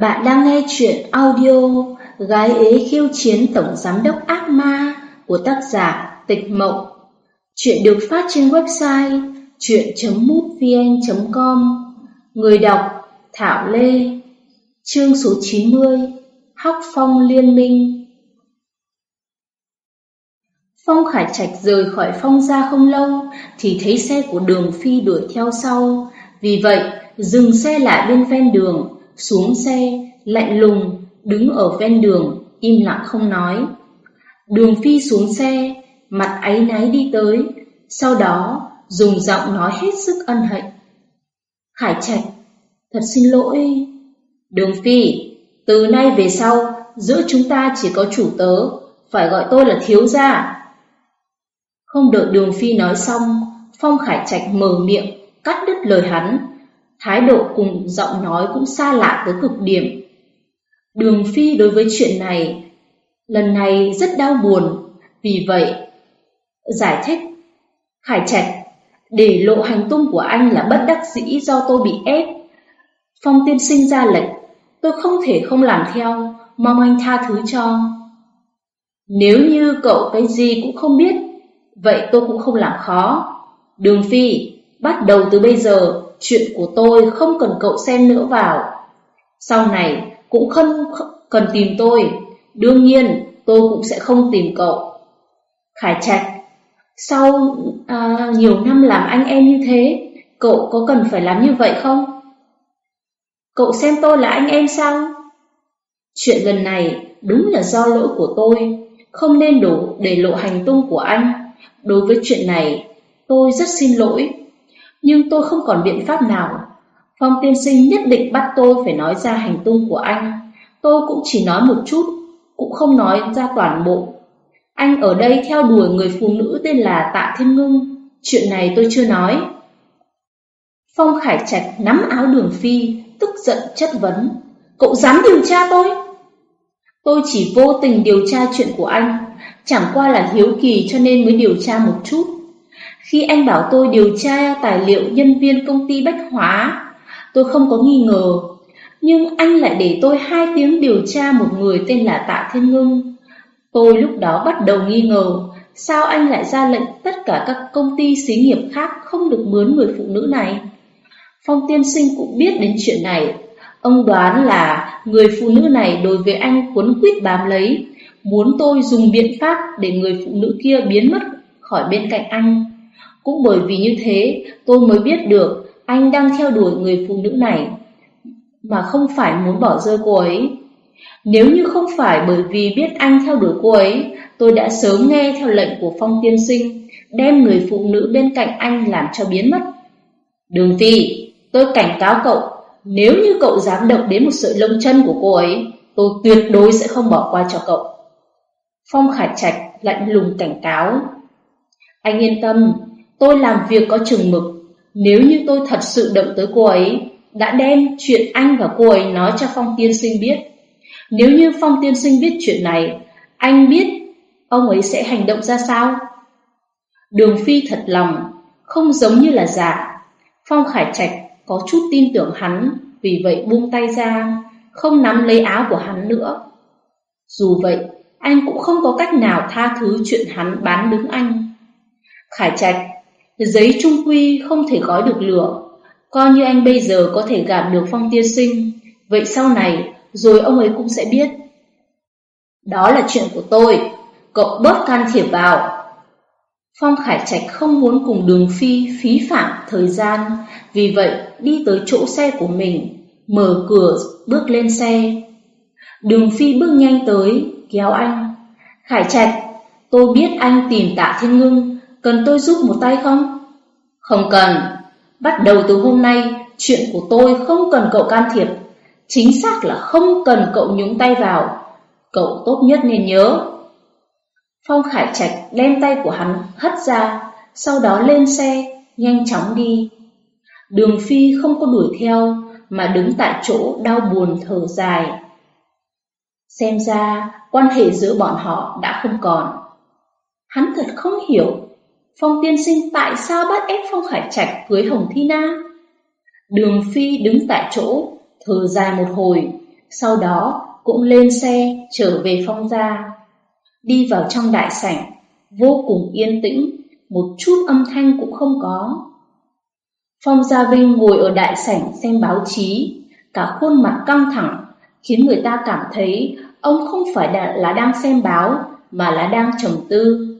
Bạn đang nghe chuyện audio Gái ế khiêu chiến tổng giám đốc ác ma của tác giả Tịch Mộng. Chuyện được phát trên website chuyện.mútvn.com Người đọc Thảo Lê Chương số 90 Hóc Phong Liên minh Phong Khải Trạch rời khỏi Phong ra không lâu thì thấy xe của đường phi đuổi theo sau. Vì vậy, dừng xe lại bên ven đường xuống xe, lạnh lùng, đứng ở ven đường, im lặng không nói. Đường Phi xuống xe, mặt áy náy đi tới, sau đó dùng giọng nói hết sức ân hận. Khải Trạch, thật xin lỗi. Đường Phi, từ nay về sau, giữa chúng ta chỉ có chủ tớ, phải gọi tôi là thiếu gia. Không đợi Đường Phi nói xong, Phong Khải Trạch mở miệng, cắt đứt lời hắn, thái độ cùng giọng nói cũng xa lạ tới cực điểm. Đường Phi đối với chuyện này, lần này rất đau buồn, vì vậy, giải thích, Khải Trạch, để lộ hành tung của anh là bất đắc dĩ do tôi bị ép. Phong tiên sinh ra lệnh, tôi không thể không làm theo, mong anh tha thứ cho. Nếu như cậu cái gì cũng không biết, vậy tôi cũng không làm khó. Đường Phi, bắt đầu từ bây giờ, chuyện của tôi không cần cậu xen nữa vào. Sau này cũng không cần tìm tôi, đương nhiên tôi cũng sẽ không tìm cậu. Khải Trạch, sau à, nhiều năm làm anh em như thế, cậu có cần phải làm như vậy không? Cậu xem tôi là anh em sao? Chuyện lần này đúng là do lỗi của tôi, không nên đổ để lộ hành tung của anh. Đối với chuyện này, tôi rất xin lỗi nhưng tôi không còn biện pháp nào. Phong tiên sinh nhất định bắt tôi phải nói ra hành tung của anh. Tôi cũng chỉ nói một chút, cũng không nói ra toàn bộ. Anh ở đây theo đuổi người phụ nữ tên là Tạ Thiên Ngưng. Chuyện này tôi chưa nói. Phong Khải Trạch nắm áo đường phi, tức giận chất vấn. Cậu dám điều tra tôi? Tôi chỉ vô tình điều tra chuyện của anh, chẳng qua là hiếu kỳ cho nên mới điều tra một chút. Khi anh bảo tôi điều tra tài liệu nhân viên công ty Bách Hóa, tôi không có nghi ngờ. Nhưng anh lại để tôi hai tiếng điều tra một người tên là Tạ Thiên Ngưng. Tôi lúc đó bắt đầu nghi ngờ, sao anh lại ra lệnh tất cả các công ty xí nghiệp khác không được mướn người phụ nữ này? Phong tiên sinh cũng biết đến chuyện này. Ông đoán là người phụ nữ này đối với anh cuốn quýt bám lấy, muốn tôi dùng biện pháp để người phụ nữ kia biến mất khỏi bên cạnh anh. Cũng bởi vì như thế, tôi mới biết được anh đang theo đuổi người phụ nữ này, mà không phải muốn bỏ rơi cô ấy. Nếu như không phải bởi vì biết anh theo đuổi cô ấy, tôi đã sớm nghe theo lệnh của Phong Tiên Sinh, đem người phụ nữ bên cạnh anh làm cho biến mất. Đường Phi, tôi cảnh cáo cậu, nếu như cậu dám động đến một sợi lông chân của cô ấy, tôi tuyệt đối sẽ không bỏ qua cho cậu. Phong Khải Trạch lạnh lùng cảnh cáo. Anh yên tâm, Tôi làm việc có chừng mực, nếu như tôi thật sự động tới cô ấy, đã đem chuyện anh và cô ấy nói cho Phong Tiên Sinh biết. Nếu như Phong Tiên Sinh biết chuyện này, anh biết ông ấy sẽ hành động ra sao? Đường Phi thật lòng, không giống như là giả. Phong Khải Trạch có chút tin tưởng hắn, vì vậy buông tay ra, không nắm lấy áo của hắn nữa. Dù vậy, anh cũng không có cách nào tha thứ chuyện hắn bán đứng anh. Khải Trạch Giấy trung quy không thể gói được lửa. Coi như anh bây giờ có thể gạt được phong tiên sinh. Vậy sau này, Rồi ông ấy cũng sẽ biết. Đó là chuyện của tôi. Cậu bớt can thiệp vào. Phong Khải Trạch không muốn cùng đường phi phí phạm thời gian. Vì vậy, đi tới chỗ xe của mình, Mở cửa, bước lên xe. Đường phi bước nhanh tới, Kéo anh. Khải Trạch, Tôi biết anh tìm tạ thiên ngưng. Cần tôi giúp một tay không? Không cần. Bắt đầu từ hôm nay, chuyện của tôi không cần cậu can thiệp. Chính xác là không cần cậu nhúng tay vào. Cậu tốt nhất nên nhớ. Phong Khải Trạch đem tay của hắn hất ra, sau đó lên xe, nhanh chóng đi. Đường Phi không có đuổi theo, mà đứng tại chỗ đau buồn thở dài. Xem ra, quan hệ giữa bọn họ đã không còn. Hắn thật không hiểu Phong tiên sinh tại sao bắt ép Phong Khải Trạch cưới Hồng Thi Na? Đường Phi đứng tại chỗ, thở dài một hồi, sau đó cũng lên xe trở về phong gia. Đi vào trong đại sảnh, vô cùng yên tĩnh, một chút âm thanh cũng không có. Phong Gia Vinh ngồi ở đại sảnh xem báo chí, cả khuôn mặt căng thẳng, khiến người ta cảm thấy ông không phải là đang xem báo, mà là đang trầm tư.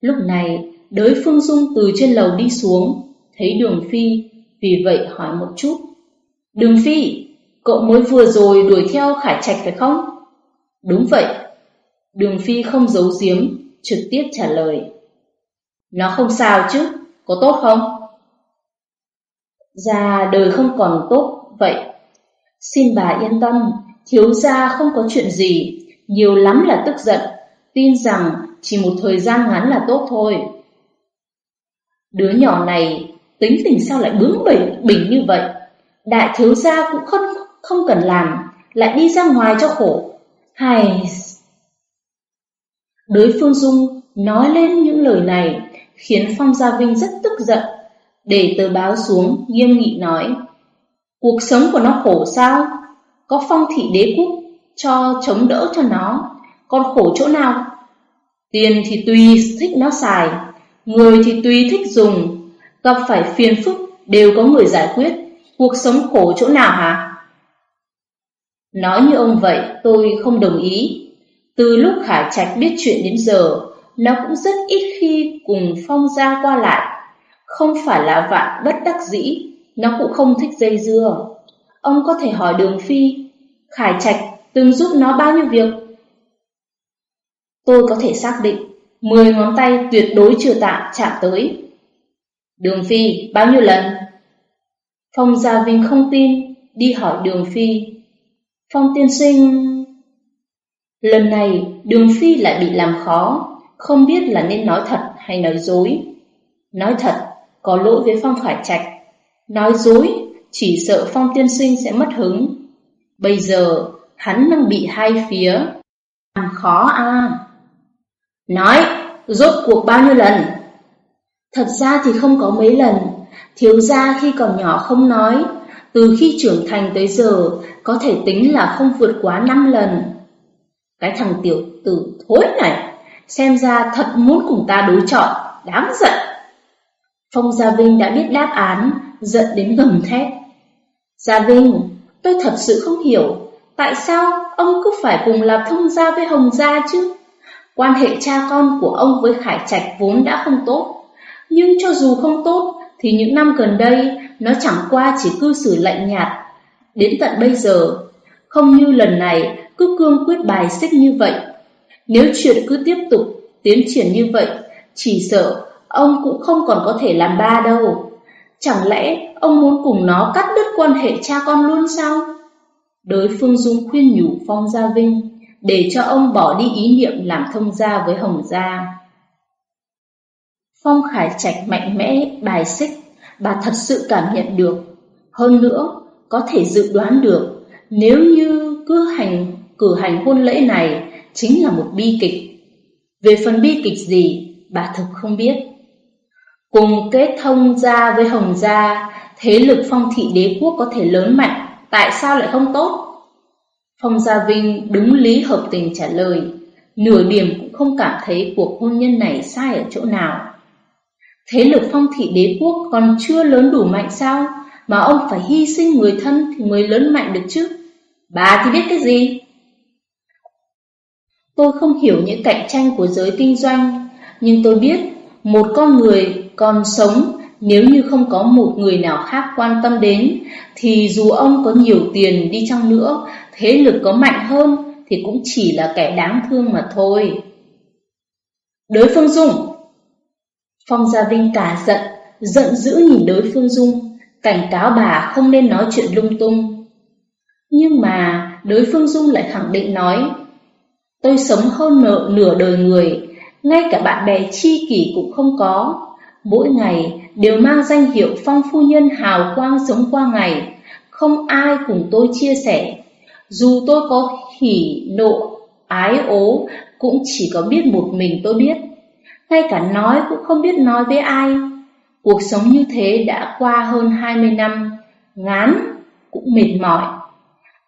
Lúc này, đới Phương Dung từ trên lầu đi xuống, thấy Đường Phi, vì vậy hỏi một chút. Đường Phi, cậu mới vừa rồi đuổi theo Khải Trạch phải không? Đúng vậy. Đường Phi không giấu giếm, trực tiếp trả lời. Nó không sao chứ, có tốt không? Già đời không còn tốt vậy. Xin bà yên tâm, thiếu gia không có chuyện gì, nhiều lắm là tức giận, tin rằng chỉ một thời gian ngắn là tốt thôi. Đứa nhỏ này tính tình sao lại bướng bỉnh, bỉnh như vậy? Đại thiếu gia cũng không không cần làm, lại đi ra ngoài cho khổ. Hay... Đối phương Dung nói lên những lời này khiến Phong Gia Vinh rất tức giận. Để tờ báo xuống, nghiêm nghị nói Cuộc sống của nó khổ sao? Có phong thị đế quốc cho chống đỡ cho nó, còn khổ chỗ nào? Tiền thì tùy thích nó xài, người thì tùy thích dùng, gặp phải phiền phức đều có người giải quyết, cuộc sống khổ chỗ nào hả? Nói như ông vậy tôi không đồng ý. Từ lúc Khải Trạch biết chuyện đến giờ, nó cũng rất ít khi cùng Phong gia qua lại. Không phải là vạn bất đắc dĩ, nó cũng không thích dây dưa. Ông có thể hỏi Đường Phi, Khải Trạch từng giúp nó bao nhiêu việc? Tôi có thể xác định, 10 ngón tay tuyệt đối chưa tạ chạm tới. Đường Phi, bao nhiêu lần? Phong Gia Vinh không tin, đi hỏi Đường Phi. Phong tiên sinh... Lần này, Đường Phi lại bị làm khó, không biết là nên nói thật hay nói dối. Nói thật, có lỗi với Phong Khải Trạch. Nói dối, chỉ sợ Phong tiên sinh sẽ mất hứng. Bây giờ, hắn đang bị hai phía. Làm khó à. Nói, rốt cuộc bao nhiêu lần? Thật ra thì không có mấy lần. Thiếu gia khi còn nhỏ không nói. Từ khi trưởng thành tới giờ, có thể tính là không vượt quá 5 lần. Cái thằng tiểu tử thối này, xem ra thật muốn cùng ta đối chọi, đáng giận. Phong Gia Vinh đã biết đáp án, giận đến gầm thét. Gia Vinh, tôi thật sự không hiểu, tại sao ông cứ phải cùng làm thông gia với Hồng Gia chứ? Quan hệ cha con của ông với Khải Trạch vốn đã không tốt, nhưng cho dù không tốt thì những năm gần đây nó chẳng qua chỉ cư xử lạnh nhạt. Đến tận bây giờ, không như lần này cứ cương quyết bài xích như vậy. Nếu chuyện cứ tiếp tục tiến triển như vậy, chỉ sợ ông cũng không còn có thể làm ba đâu. Chẳng lẽ ông muốn cùng nó cắt đứt quan hệ cha con luôn sao? Đối phương Dung khuyên nhủ Phong Gia Vinh để cho ông bỏ đi ý niệm làm thông gia với Hồng Gia. Phong Khải Trạch mạnh mẽ bài xích, bà thật sự cảm nhận được. Hơn nữa, có thể dự đoán được nếu như cứ hành cử hành hôn lễ này chính là một bi kịch. Về phần bi kịch gì, bà thực không biết. Cùng kết thông gia với Hồng gia, thế lực phong thị đế quốc có thể lớn mạnh, tại sao lại không tốt? Phong Gia Vinh đúng lý hợp tình trả lời, nửa điểm cũng không cảm thấy cuộc hôn nhân này sai ở chỗ nào. Thế lực phong thị đế quốc còn chưa lớn đủ mạnh sao, mà ông phải hy sinh người thân thì mới lớn mạnh được chứ? Bà thì biết cái gì? Tôi không hiểu những cạnh tranh của giới kinh doanh, nhưng tôi biết một con người còn sống nếu như không có một người nào khác quan tâm đến, thì dù ông có nhiều tiền đi chăng nữa, thế lực có mạnh hơn thì cũng chỉ là kẻ đáng thương mà thôi. Đối phương Dung Phong Gia Vinh cả giận, giận dữ nhìn đối phương Dung, cảnh cáo bà không nên nói chuyện lung tung. Nhưng mà đối phương Dung lại khẳng định nói Tôi sống hơn nợ nửa đời người, ngay cả bạn bè chi kỷ cũng không có. Mỗi ngày đều mang danh hiệu phong phu nhân hào quang sống qua ngày, không ai cùng tôi chia sẻ. Dù tôi có hỉ, nộ, ái ố, cũng chỉ có biết một mình tôi biết. Ngay cả nói cũng không biết nói với ai. Cuộc sống như thế đã qua hơn 20 năm, ngán, cũng mệt mỏi.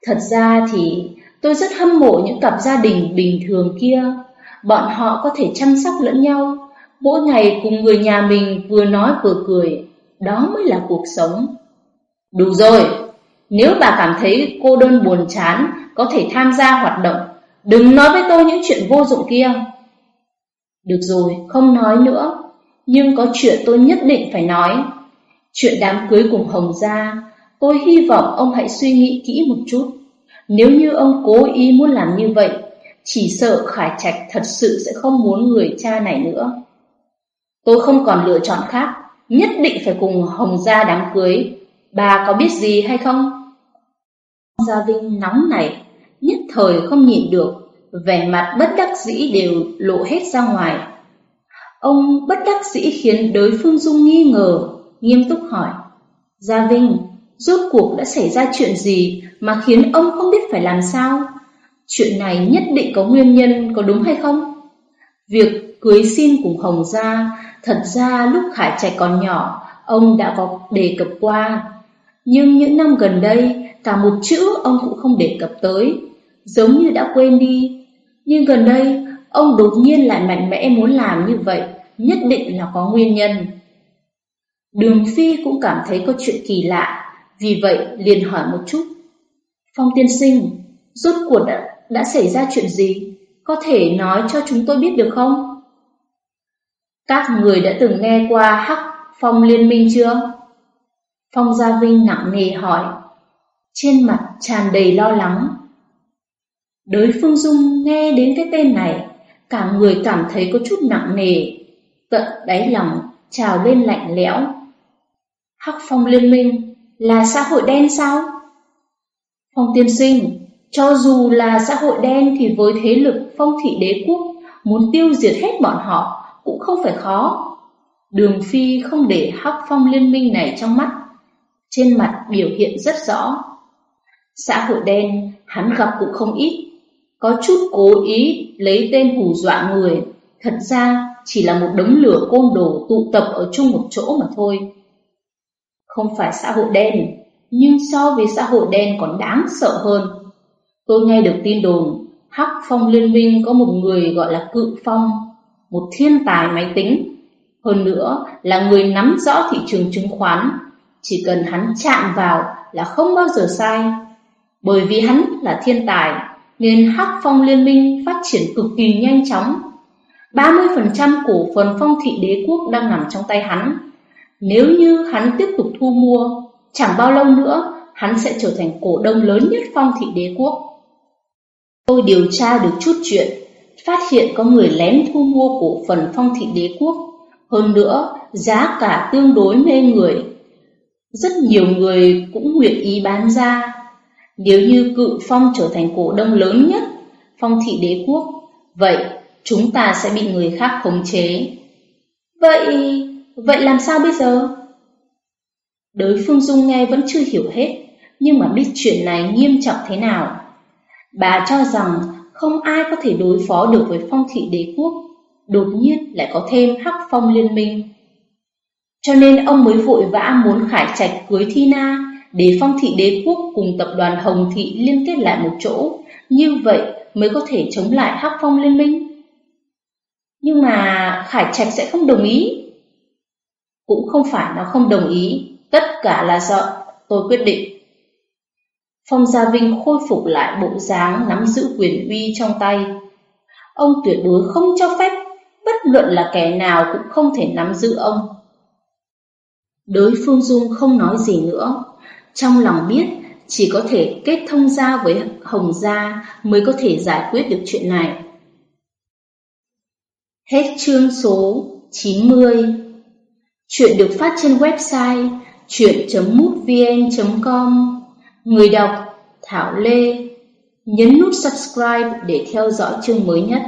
Thật ra thì tôi rất hâm mộ những cặp gia đình bình thường kia. Bọn họ có thể chăm sóc lẫn nhau, mỗi ngày cùng người nhà mình vừa nói vừa cười. Đó mới là cuộc sống. Đủ rồi, nếu bà cảm thấy cô đơn buồn chán, có thể tham gia hoạt động. Đừng nói với tôi những chuyện vô dụng kia. Được rồi, không nói nữa. Nhưng có chuyện tôi nhất định phải nói. Chuyện đám cưới cùng Hồng Gia, tôi hy vọng ông hãy suy nghĩ kỹ một chút. Nếu như ông cố ý muốn làm như vậy, chỉ sợ Khải Trạch thật sự sẽ không muốn người cha này nữa. Tôi không còn lựa chọn khác, nhất định phải cùng Hồng Gia đám cưới. Bà có biết gì hay không? Gia Vinh nóng này, nhất thời không nhịn được, vẻ mặt bất đắc dĩ đều lộ hết ra ngoài. Ông bất đắc dĩ khiến đối phương Dung nghi ngờ, nghiêm túc hỏi. Gia Vinh, rốt cuộc đã xảy ra chuyện gì mà khiến ông không biết phải làm sao? Chuyện này nhất định có nguyên nhân, có đúng hay không? Việc cưới xin cùng Hồng Gia, thật ra lúc Khải Trạch còn nhỏ, ông đã có đề cập qua. Nhưng những năm gần đây, cả một chữ ông cũng không đề cập tới, giống như đã quên đi. Nhưng gần đây, ông đột nhiên lại mạnh mẽ muốn làm như vậy, nhất định là có nguyên nhân. Đường Phi cũng cảm thấy có chuyện kỳ lạ, vì vậy liền hỏi một chút. Phong tiên sinh, rốt cuộc đã, đã xảy ra chuyện gì? Có thể nói cho chúng tôi biết được không? Các người đã từng nghe qua Hắc Phong Liên minh chưa? Phong Gia Vinh nặng nề hỏi trên mặt tràn đầy lo lắng. Đới Phương Dung nghe đến cái tên này, cả người cảm thấy có chút nặng nề, tận đáy lòng trào lên lạnh lẽo. Hắc Phong Liên minh là xã hội đen sao? Phong tiên sinh, cho dù là xã hội đen thì với thế lực phong thị đế quốc muốn tiêu diệt hết bọn họ cũng không phải khó. Đường Phi không để Hắc Phong Liên minh này trong mắt, trên mặt biểu hiện rất rõ. Xã hội đen hắn gặp cũng không ít, có chút cố ý lấy tên hù dọa người, thật ra chỉ là một đống lửa côn đồ tụ tập ở chung một chỗ mà thôi. Không phải xã hội đen, nhưng so với xã hội đen còn đáng sợ hơn. Tôi nghe được tin đồn, Hắc Phong Liên minh có một người gọi là Cự Phong, một thiên tài máy tính. Hơn nữa là người nắm rõ thị trường chứng khoán, chỉ cần hắn chạm vào là không bao giờ sai. Bởi vì hắn là thiên tài, nên Hắc Phong Liên minh phát triển cực kỳ nhanh chóng. 30% cổ phần phong thị đế quốc đang nằm trong tay hắn. Nếu như hắn tiếp tục thu mua, chẳng bao lâu nữa hắn sẽ trở thành cổ đông lớn nhất phong thị đế quốc. Tôi điều tra được chút chuyện, phát hiện có người lén thu mua cổ phần phong thị đế quốc. Hơn nữa, giá cả tương đối mê người. Rất nhiều người cũng nguyện ý bán ra nếu như cự phong trở thành cổ đông lớn nhất phong thị đế quốc, vậy chúng ta sẽ bị người khác khống chế. Vậy, vậy làm sao bây giờ? Đối phương Dung nghe vẫn chưa hiểu hết, nhưng mà biết chuyện này nghiêm trọng thế nào. Bà cho rằng không ai có thể đối phó được với phong thị đế quốc, đột nhiên lại có thêm hắc phong liên minh. Cho nên ông mới vội vã muốn khải trạch cưới Thi Na để phong thị đế quốc cùng tập đoàn Hồng Thị liên kết lại một chỗ, như vậy mới có thể chống lại Hắc Phong Liên minh. Nhưng mà Khải Trạch sẽ không đồng ý. Cũng không phải nó không đồng ý, tất cả là do tôi quyết định. Phong Gia Vinh khôi phục lại bộ dáng nắm giữ quyền uy trong tay. Ông tuyệt đối không cho phép bất luận là kẻ nào cũng không thể nắm giữ ông. Đối phương Dung không nói gì nữa, trong lòng biết chỉ có thể kết thông gia với Hồng Gia mới có thể giải quyết được chuyện này. Hết chương số 90 Chuyện được phát trên website chuyện.mútvn.com Người đọc Thảo Lê Nhấn nút subscribe để theo dõi chương mới nhất.